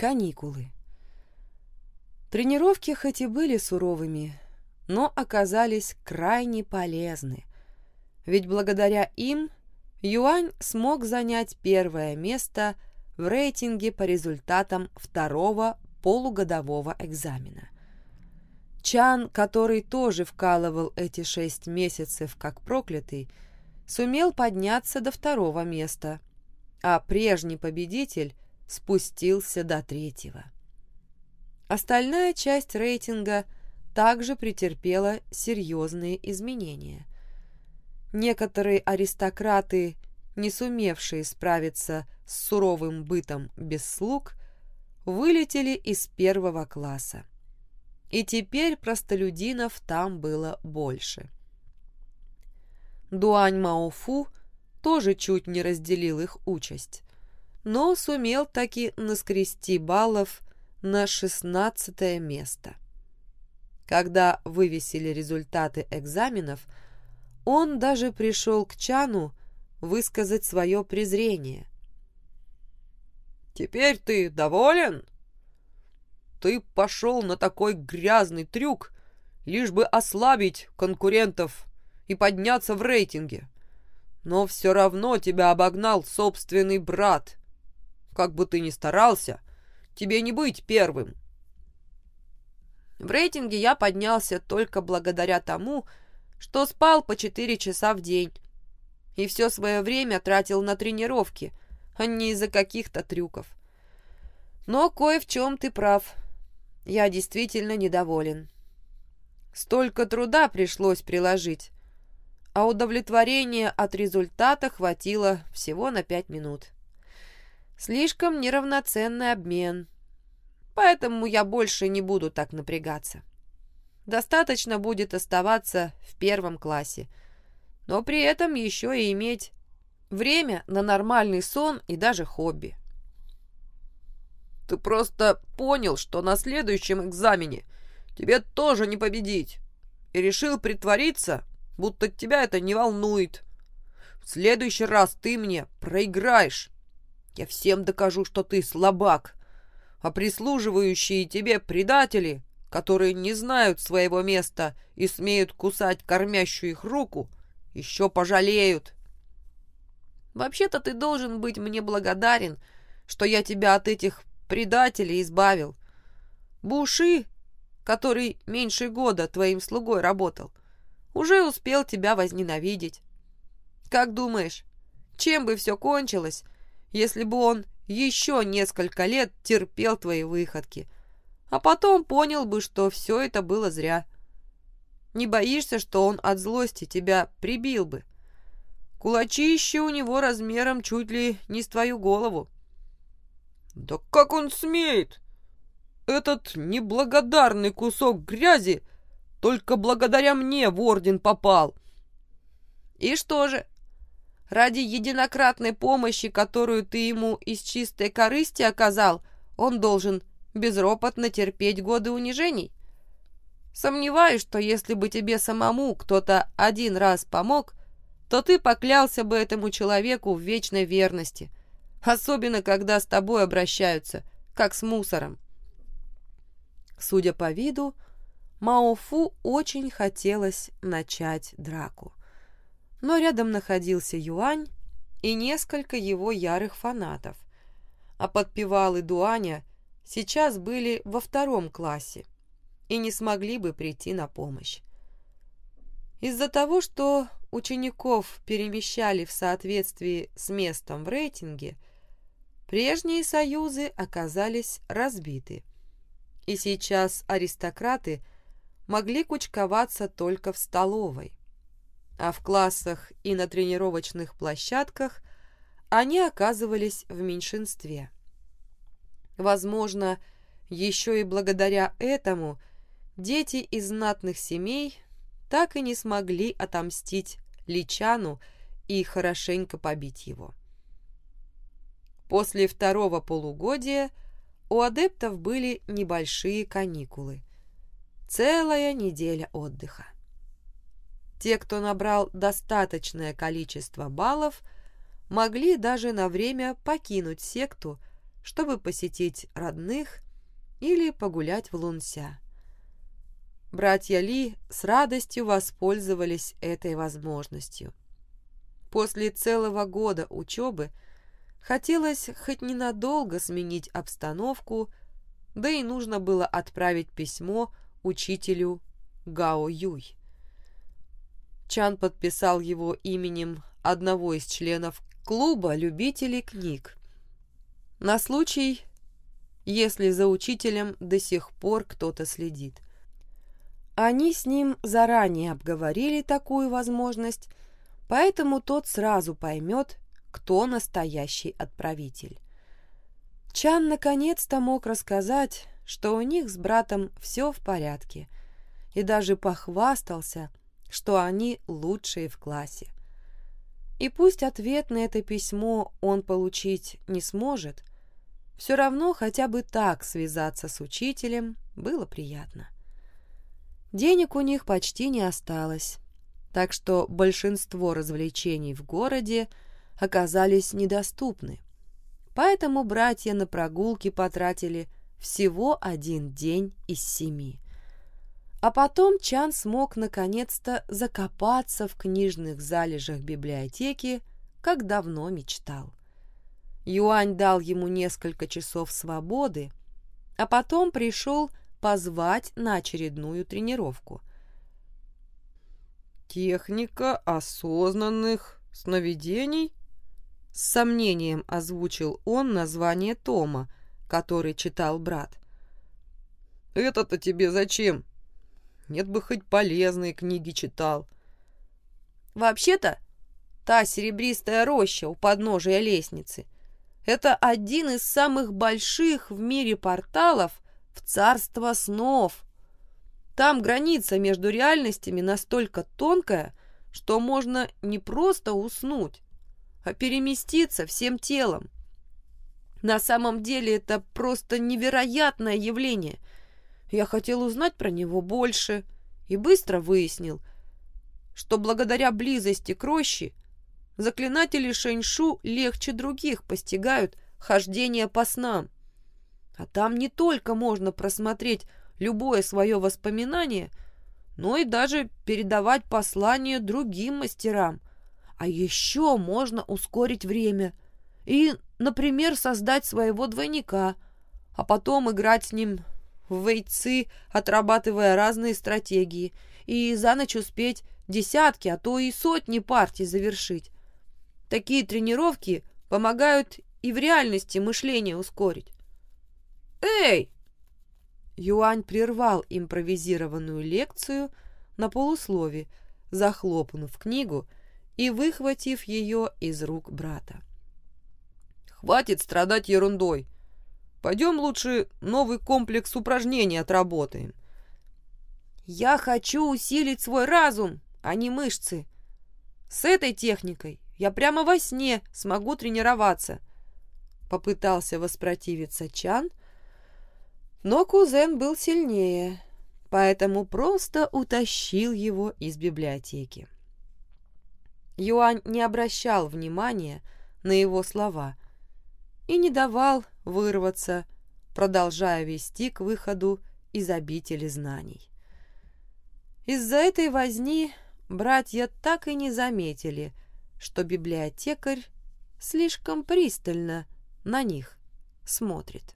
Каникулы. Тренировки хоть и были суровыми, но оказались крайне полезны, ведь благодаря им Юань смог занять первое место в рейтинге по результатам второго полугодового экзамена. Чан, который тоже вкалывал эти шесть месяцев как проклятый, сумел подняться до второго места, а прежний победитель спустился до третьего. Остальная часть рейтинга также претерпела серьезные изменения. Некоторые аристократы, не сумевшие справиться с суровым бытом без слуг, вылетели из первого класса. И теперь простолюдинов там было больше. Дуань Маофу тоже чуть не разделил их участь, но сумел таки наскрести баллов на шестнадцатое место. Когда вывесили результаты экзаменов, он даже пришел к Чану высказать свое презрение. «Теперь ты доволен? Ты пошел на такой грязный трюк, лишь бы ослабить конкурентов и подняться в рейтинге. Но все равно тебя обогнал собственный брат. Как бы ты ни старался, тебе не быть первым. В рейтинге я поднялся только благодаря тому, что спал по четыре часа в день и все свое время тратил на тренировки, а не из-за каких-то трюков. Но кое в чем ты прав. Я действительно недоволен. Столько труда пришлось приложить, а удовлетворения от результата хватило всего на пять минут. Слишком неравноценный обмен, поэтому я больше не буду так напрягаться. Достаточно будет оставаться в первом классе, но при этом еще и иметь время на нормальный сон и даже хобби. Ты просто понял, что на следующем экзамене тебе тоже не победить, и решил притвориться, будто тебя это не волнует. В следующий раз ты мне проиграешь. Я всем докажу, что ты слабак. А прислуживающие тебе предатели, которые не знают своего места и смеют кусать кормящую их руку, еще пожалеют. Вообще-то ты должен быть мне благодарен, что я тебя от этих предателей избавил. Буши, который меньше года твоим слугой работал, уже успел тебя возненавидеть. Как думаешь, чем бы все кончилось, если бы он еще несколько лет терпел твои выходки, а потом понял бы, что все это было зря? Не боишься, что он от злости тебя прибил бы? Кулачище у него размером чуть ли не с твою голову. Да как он смеет? Этот неблагодарный кусок грязи только благодаря мне в орден попал. И что же? Ради единократной помощи, которую ты ему из чистой корысти оказал, он должен безропотно терпеть годы унижений? Сомневаюсь, что если бы тебе самому кто-то один раз помог, то ты поклялся бы этому человеку в вечной верности, особенно когда с тобой обращаются, как с мусором. Судя по виду, Маофу очень хотелось начать драку. Но рядом находился Юань и несколько его ярых фанатов, а подпевалы Дуаня сейчас были во втором классе и не смогли бы прийти на помощь. Из-за того, что учеников перемещали в соответствии с местом в рейтинге, прежние союзы оказались разбиты, и сейчас аристократы могли кучковаться только в столовой, а в классах и на тренировочных площадках они оказывались в меньшинстве. Возможно, еще и благодаря этому дети из знатных семей так и не смогли отомстить Личану и хорошенько побить его. После второго полугодия у адептов были небольшие каникулы, Целая неделя отдыха. Те, кто набрал достаточное количество баллов, могли даже на время покинуть секту, чтобы посетить родных или погулять в Лунся. Братья Ли с радостью воспользовались этой возможностью. После целого года учебы хотелось хоть ненадолго сменить обстановку, да и нужно было отправить письмо учителю Гао Юй. Чан подписал его именем одного из членов клуба любителей книг. На случай, если за учителем до сих пор кто-то следит. Они с ним заранее обговорили такую возможность, поэтому тот сразу поймет, кто настоящий отправитель. Чан наконец-то мог рассказать, что у них с братом все в порядке, и даже похвастался, что они лучшие в классе. И пусть ответ на это письмо он получить не сможет, все равно хотя бы так связаться с учителем было приятно. Денег у них почти не осталось, так что большинство развлечений в городе оказались недоступны. Поэтому братья на прогулки потратили всего один день из семи. А потом Чан смог наконец-то закопаться в книжных залежах библиотеки, как давно мечтал. Юань дал ему несколько часов свободы, а потом пришел позвать на очередную тренировку. «Техника осознанных сновидений?» С сомнением озвучил он название тома, который читал брат. «Это-то тебе зачем?» Нет бы хоть полезные книги читал. Вообще-то, та серебристая роща у подножия лестницы — это один из самых больших в мире порталов в царство снов. Там граница между реальностями настолько тонкая, что можно не просто уснуть, а переместиться всем телом. На самом деле это просто невероятное явление — я хотел узнать про него больше и быстро выяснил, что благодаря близости к роще заклинатели Шэньшу легче других постигают хождение по снам. А там не только можно просмотреть любое свое воспоминание, но и даже передавать послание другим мастерам. А еще можно ускорить время и, например, создать своего двойника, а потом играть с ним вейцы, отрабатывая разные стратегии, и за ночь успеть десятки, а то и сотни партий завершить. Такие тренировки помогают и в реальности мышление ускорить. «Эй!» Юань прервал импровизированную лекцию на полуслове, захлопнув книгу и выхватив ее из рук брата. «Хватит страдать ерундой. Пойдем лучше новый комплекс упражнений отработаем. Я хочу усилить свой разум, а не мышцы. С этой техникой я прямо во сне смогу тренироваться. Попытался воспротивиться Чан, но кузен был сильнее, поэтому просто утащил его из библиотеки. Юань не обращал внимания на его слова и не давал вырваться, продолжая вести к выходу из обители знаний. Из-за этой возни братья так и не заметили, что библиотекарь слишком пристально на них смотрит.